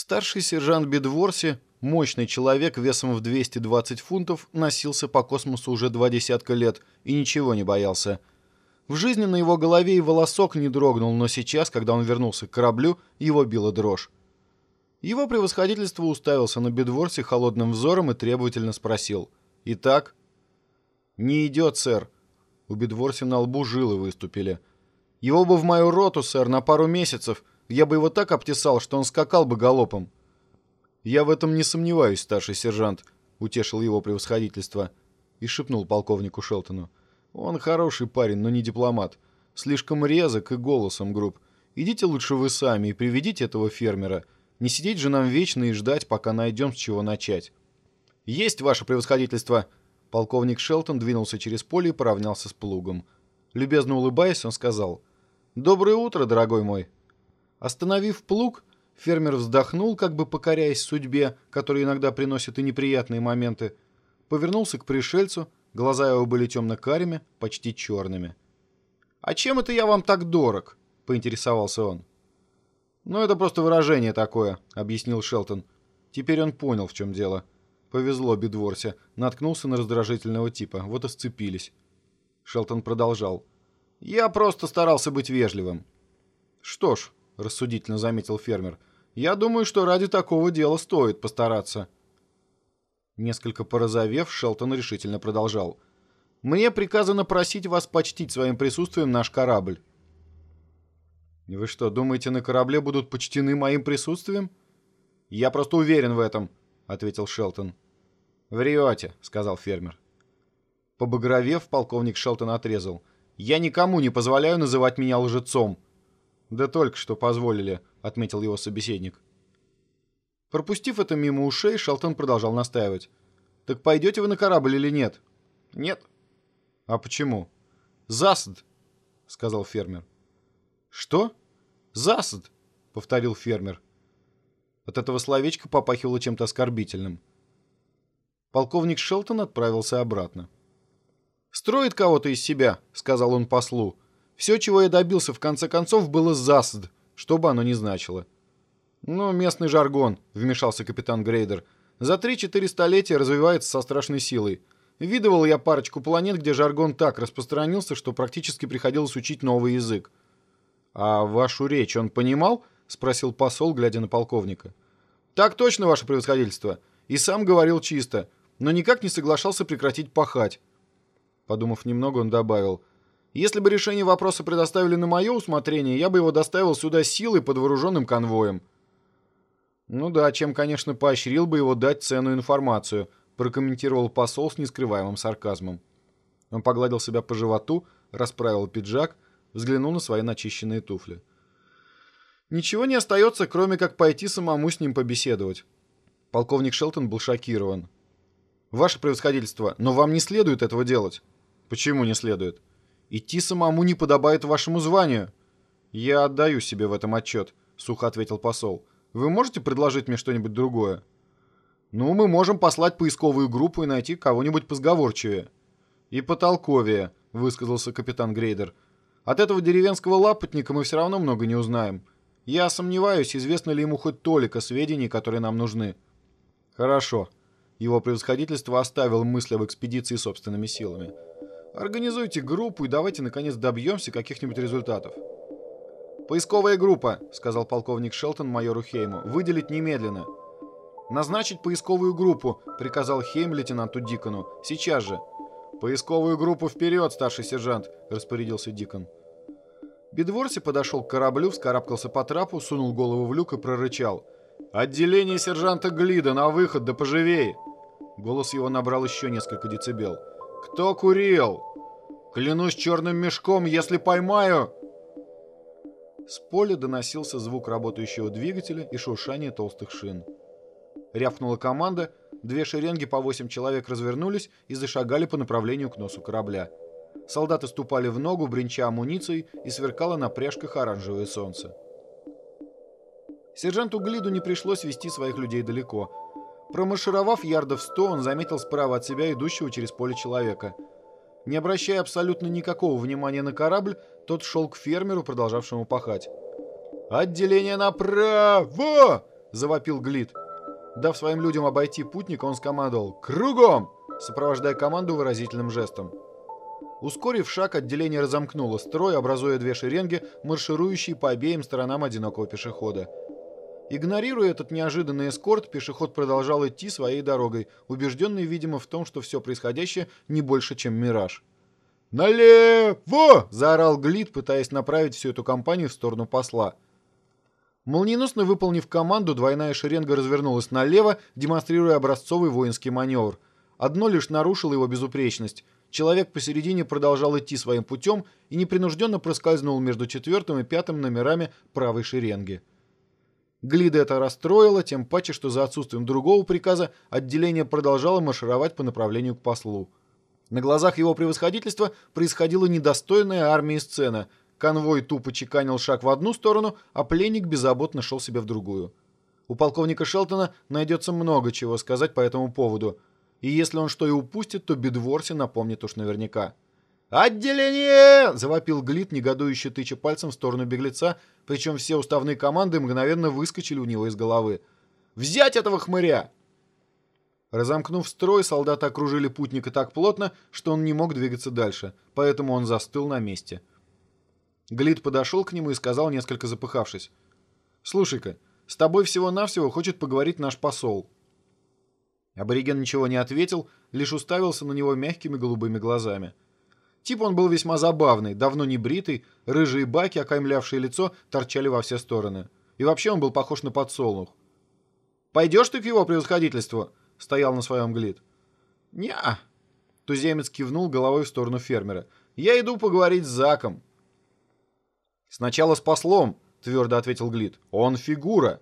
Старший сержант Бедворси, мощный человек весом в 220 фунтов, носился по космосу уже два десятка лет и ничего не боялся. В жизни на его голове и волосок не дрогнул, но сейчас, когда он вернулся к кораблю, его била дрожь. Его превосходительство уставился на Бедворси холодным взором и требовательно спросил. «Итак?» «Не идет, сэр». У Бедворси на лбу жилы выступили. «Его бы в мою роту, сэр, на пару месяцев. Я бы его так обтесал, что он скакал бы галопом». «Я в этом не сомневаюсь, старший сержант», — утешил его превосходительство и шепнул полковнику Шелтону. «Он хороший парень, но не дипломат. Слишком резок и голосом груб. Идите лучше вы сами и приведите этого фермера. Не сидеть же нам вечно и ждать, пока найдем с чего начать». «Есть ваше превосходительство!» Полковник Шелтон двинулся через поле и поравнялся с плугом. Любезно улыбаясь, он сказал, «Доброе утро, дорогой мой». Остановив плуг, фермер вздохнул, как бы покоряясь судьбе, которая иногда приносит и неприятные моменты, повернулся к пришельцу, глаза его были темно-карими, почти черными. «А чем это я вам так дорог?» — поинтересовался он. «Ну, это просто выражение такое», — объяснил Шелтон. Теперь он понял, в чем дело. Повезло Бедворсе, наткнулся на раздражительного типа, вот и сцепились. Шелтон продолжал. «Я просто старался быть вежливым». «Что ж», — рассудительно заметил фермер, «я думаю, что ради такого дела стоит постараться». Несколько порозовев, Шелтон решительно продолжал. «Мне приказано просить вас почтить своим присутствием наш корабль». «Вы что, думаете, на корабле будут почтены моим присутствием?» «Я просто уверен в этом», — ответил Шелтон. «Врете», — сказал фермер. Побагровев, полковник Шелтон отрезал. «Я никому не позволяю называть меня лжецом». «Да только что позволили», — отметил его собеседник. Пропустив это мимо ушей, Шелтон продолжал настаивать. «Так пойдете вы на корабль или нет?» «Нет». «А почему?» «Засад», — сказал фермер. «Что?» «Засад», — повторил фермер. От этого словечка попахивало чем-то оскорбительным. Полковник Шелтон отправился обратно. «Строит кого-то из себя», — сказал он послу. «Все, чего я добился, в конце концов, было засад, что бы оно ни значило». «Ну, местный жаргон», — вмешался капитан Грейдер. «За три-четыре столетия развивается со страшной силой. Видывал я парочку планет, где жаргон так распространился, что практически приходилось учить новый язык. «А вашу речь он понимал?» — спросил посол, глядя на полковника. «Так точно, ваше превосходительство. И сам говорил чисто, но никак не соглашался прекратить пахать». Подумав немного, он добавил. «Если бы решение вопроса предоставили на мое усмотрение, я бы его доставил сюда силой под вооруженным конвоем». «Ну да, чем, конечно, поощрил бы его дать ценную информацию», прокомментировал посол с нескрываемым сарказмом. Он погладил себя по животу, расправил пиджак — взглянул на свои начищенные туфли. Ничего не остается, кроме как пойти самому с ним побеседовать. Полковник Шелтон был шокирован. «Ваше превосходительство, но вам не следует этого делать». «Почему не следует?» «Идти самому не подобает вашему званию». «Я отдаю себе в этом отчет», — сухо ответил посол. «Вы можете предложить мне что-нибудь другое?» «Ну, мы можем послать поисковую группу и найти кого-нибудь позговорчивее». «И потолковее», — высказался капитан Грейдер. От этого деревенского лапотника мы все равно много не узнаем. Я сомневаюсь, известно ли ему хоть толика сведений, которые нам нужны. Хорошо. Его превосходительство оставил мысль об экспедиции собственными силами. Организуйте группу и давайте, наконец, добьемся каких-нибудь результатов. «Поисковая группа», — сказал полковник Шелтон майору Хейму, — «выделить немедленно». «Назначить поисковую группу», — приказал Хейм лейтенанту Дикону. «Сейчас же». «Поисковую группу вперед, старший сержант», — распорядился Дикон. Бедворси подошел к кораблю, вскарабкался по трапу, сунул голову в люк и прорычал. «Отделение сержанта Глида, на выход, да поживей!» Голос его набрал еще несколько децибел. «Кто курил? Клянусь черным мешком, если поймаю!» С поля доносился звук работающего двигателя и шуршание толстых шин. Рявкнула команда, две шеренги по восемь человек развернулись и зашагали по направлению к носу корабля. Солдаты ступали в ногу, бренча амуницией, и сверкало на пряжках оранжевое солнце. Сержанту Глиду не пришлось вести своих людей далеко. Промаршировав ярдов сто, он заметил справа от себя идущего через поле человека. Не обращая абсолютно никакого внимания на корабль, тот шел к фермеру, продолжавшему пахать. «Отделение направо!» —— завопил Глит. Дав своим людям обойти путника, он скомандовал «Кругом!», сопровождая команду выразительным жестом. Ускорив шаг, отделение разомкнуло строй, образуя две шеренги, марширующие по обеим сторонам одинокого пешехода. Игнорируя этот неожиданный эскорт, пешеход продолжал идти своей дорогой, убежденный, видимо, в том, что все происходящее не больше, чем мираж. «Налево!» — заорал Глит, пытаясь направить всю эту компанию в сторону посла. Молниеносно выполнив команду, двойная шеренга развернулась налево, демонстрируя образцовый воинский маневр. Одно лишь нарушило его безупречность — Человек посередине продолжал идти своим путем и непринужденно проскользнул между четвертым и пятым номерами правой шеренги. Глида это расстроило, тем паче, что за отсутствием другого приказа отделение продолжало маршировать по направлению к послу. На глазах его превосходительства происходила недостойная армии сцена. Конвой тупо чеканил шаг в одну сторону, а пленник беззаботно шел себе в другую. У полковника Шелтона найдется много чего сказать по этому поводу – и если он что и упустит, то Бедворси напомнит уж наверняка. «Отделение!» — завопил Глит, негодующе тыча пальцем в сторону беглеца, причем все уставные команды мгновенно выскочили у него из головы. «Взять этого хмыря!» Разомкнув строй, солдаты окружили путника так плотно, что он не мог двигаться дальше, поэтому он застыл на месте. Глит подошел к нему и сказал, несколько запыхавшись. «Слушай-ка, с тобой всего-навсего хочет поговорить наш посол». Абориген ничего не ответил, лишь уставился на него мягкими голубыми глазами. Тип он был весьма забавный, давно не бритый, рыжие баки, окаймлявшие лицо, торчали во все стороны. И вообще он был похож на подсолнух. «Пойдешь ты к его превосходительству?» — стоял на своем глид. «Не-а». Туземец кивнул головой в сторону фермера. «Я иду поговорить с Заком». «Сначала с послом», — твердо ответил Глид. «Он фигура».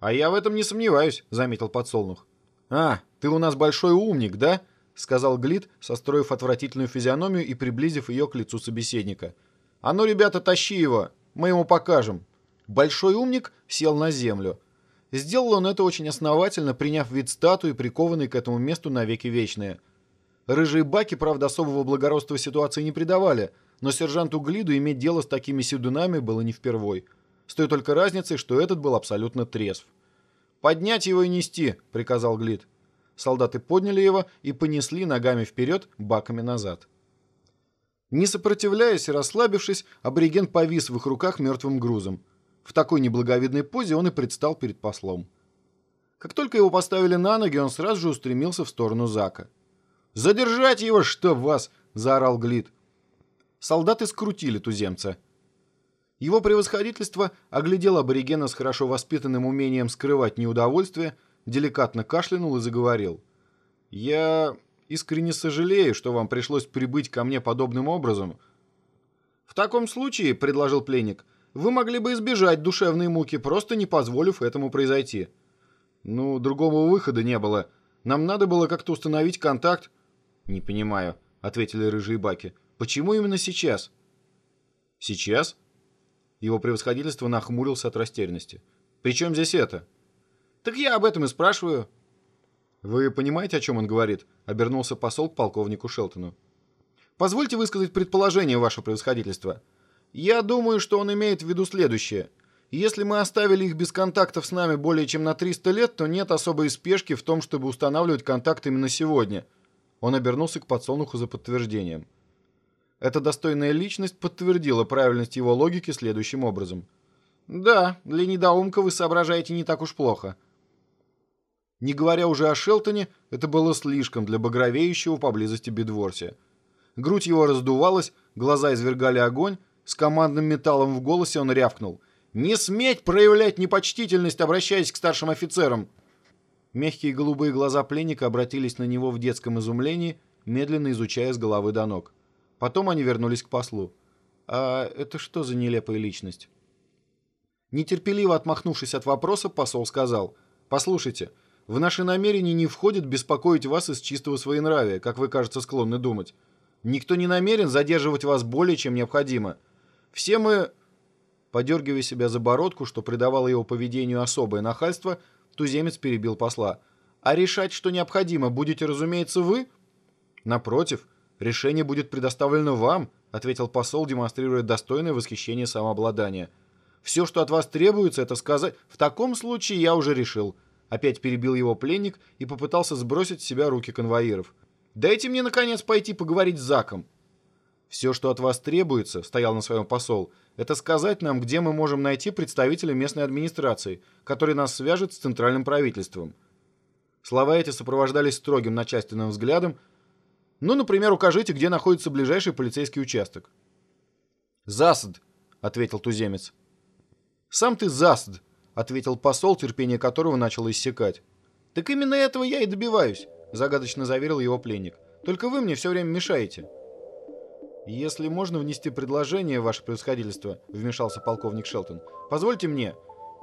«А я в этом не сомневаюсь», — заметил подсолнух. «А, ты у нас большой умник, да?» — сказал Глит, состроив отвратительную физиономию и приблизив ее к лицу собеседника. «А ну, ребята, тащи его, мы ему покажем». Большой умник сел на землю. Сделал он это очень основательно, приняв вид статуи, прикованной к этому месту навеки вечные. Рыжие баки, правда, особого благородства ситуации не придавали, но сержанту Глиду иметь дело с такими седунами было не впервой. С той только разницей, что этот был абсолютно трезв. «Поднять его и нести», — приказал Глит. Солдаты подняли его и понесли ногами вперед, баками назад. Не сопротивляясь и расслабившись, абориген повис в их руках мертвым грузом. В такой неблаговидной позе он и предстал перед послом. Как только его поставили на ноги, он сразу же устремился в сторону Зака. «Задержать его, что вас!» — заорал Глит. Солдаты скрутили туземца. Его превосходительство оглядел аборигена с хорошо воспитанным умением скрывать неудовольствие, деликатно кашлянул и заговорил. «Я искренне сожалею, что вам пришлось прибыть ко мне подобным образом». «В таком случае», — предложил пленник, — «вы могли бы избежать душевной муки, просто не позволив этому произойти». «Ну, другого выхода не было. Нам надо было как-то установить контакт». «Не понимаю», — ответили рыжие баки. «Почему именно сейчас?» «Сейчас?» Его превосходительство нахмурился от растерянности. «При чем здесь это?» «Так я об этом и спрашиваю». «Вы понимаете, о чем он говорит?» — обернулся посол к полковнику Шелтону. «Позвольте высказать предположение, ваше превосходительство. Я думаю, что он имеет в виду следующее. Если мы оставили их без контактов с нами более чем на 300 лет, то нет особой спешки в том, чтобы устанавливать контакт именно сегодня». Он обернулся к подсолнуху за подтверждением. Эта достойная личность подтвердила правильность его логики следующим образом. «Да, для недоумка вы соображаете не так уж плохо». Не говоря уже о Шелтоне, это было слишком для багровеющего поблизости Бедворсия. Грудь его раздувалась, глаза извергали огонь, с командным металлом в голосе он рявкнул. «Не сметь проявлять непочтительность, обращаясь к старшим офицерам!» Мягкие голубые глаза пленника обратились на него в детском изумлении, медленно изучая с головы до ног. Потом они вернулись к послу. «А это что за нелепая личность?» Нетерпеливо отмахнувшись от вопроса, посол сказал, «Послушайте, в наши намерения не входит беспокоить вас из чистого своенравия, как вы, кажется, склонны думать. Никто не намерен задерживать вас более, чем необходимо. Все мы...» Подергивая себя за бородку, что придавало его поведению особое нахальство, туземец перебил посла. «А решать, что необходимо, будете, разумеется, вы?» «Напротив, «Решение будет предоставлено вам», — ответил посол, демонстрируя достойное восхищение самообладания. Все, что от вас требуется, это сказать... В таком случае я уже решил. Опять перебил его пленник и попытался сбросить с себя руки конвоиров. Дайте мне, наконец, пойти поговорить с Заком. Все, что от вас требуется, стоял на своем посол, это сказать нам, где мы можем найти представителя местной администрации, который нас свяжет с центральным правительством. Слова эти сопровождались строгим начальственным взглядом. Ну, например, укажите, где находится ближайший полицейский участок. «Засад», — ответил туземец. «Сам ты засд», — ответил посол, терпение которого начало иссякать. «Так именно этого я и добиваюсь», — загадочно заверил его пленник. «Только вы мне все время мешаете». «Если можно внести предложение, ваше превосходительство», — вмешался полковник Шелтон. «Позвольте мне».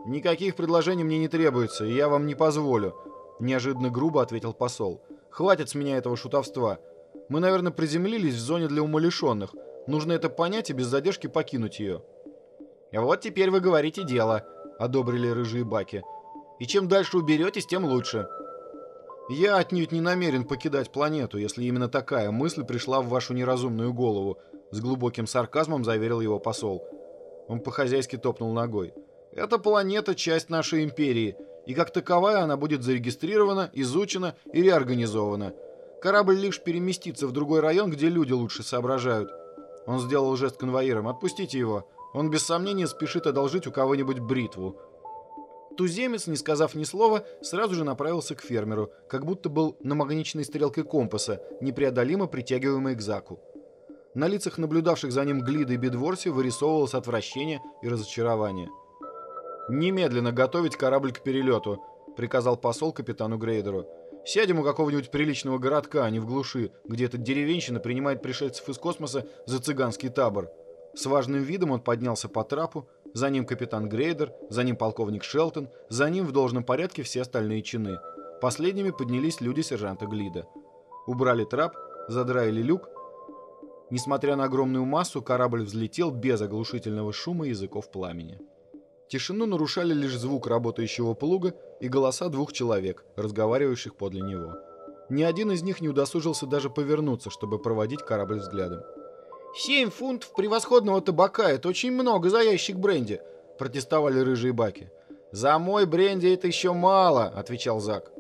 «Никаких предложений мне не требуется, и я вам не позволю», — неожиданно грубо ответил посол. «Хватит с меня этого шутовства. Мы, наверное, приземлились в зоне для умалишенных. Нужно это понять и без задержки покинуть ее». «Вот теперь вы говорите дело», — одобрили рыжие баки. «И чем дальше уберетесь, тем лучше». «Я отнюдь не намерен покидать планету, если именно такая мысль пришла в вашу неразумную голову», — с глубоким сарказмом заверил его посол. Он по-хозяйски топнул ногой. «Эта планета — часть нашей империи, и как таковая она будет зарегистрирована, изучена и реорганизована. Корабль лишь переместится в другой район, где люди лучше соображают». Он сделал жест конвоирам. «Отпустите его. Он без сомнения спешит одолжить у кого-нибудь бритву. Туземец, не сказав ни слова, сразу же направился к фермеру, как будто был намагниченной стрелкой компаса, непреодолимо притягиваемой к Заку. На лицах наблюдавших за ним Глида и Бедворси вырисовывалось отвращение и разочарование. «Немедленно готовить корабль к перелету», — приказал посол капитану Грейдеру. «Сядем у какого-нибудь приличного городка, а не в глуши, где эта деревенщина принимает пришельцев из космоса за цыганский табор». С важным видом он поднялся по трапу, за ним капитан Грейдер, за ним полковник Шелтон, за ним в должном порядке все остальные чины. Последними поднялись люди сержанта Глида. Убрали трап, задраили люк. Несмотря на огромную массу, корабль взлетел без оглушительного шума языков пламени. Тишину нарушали лишь звук работающего плуга и голоса двух человек, разговаривающих подле него. Ни один из них не удосужился даже повернуться, чтобы проводить корабль взглядом. «Семь фунтов превосходного табака — это очень много за ящик бренди», — протестовали рыжие баки. «За мой бренди это еще мало», — отвечал Зак.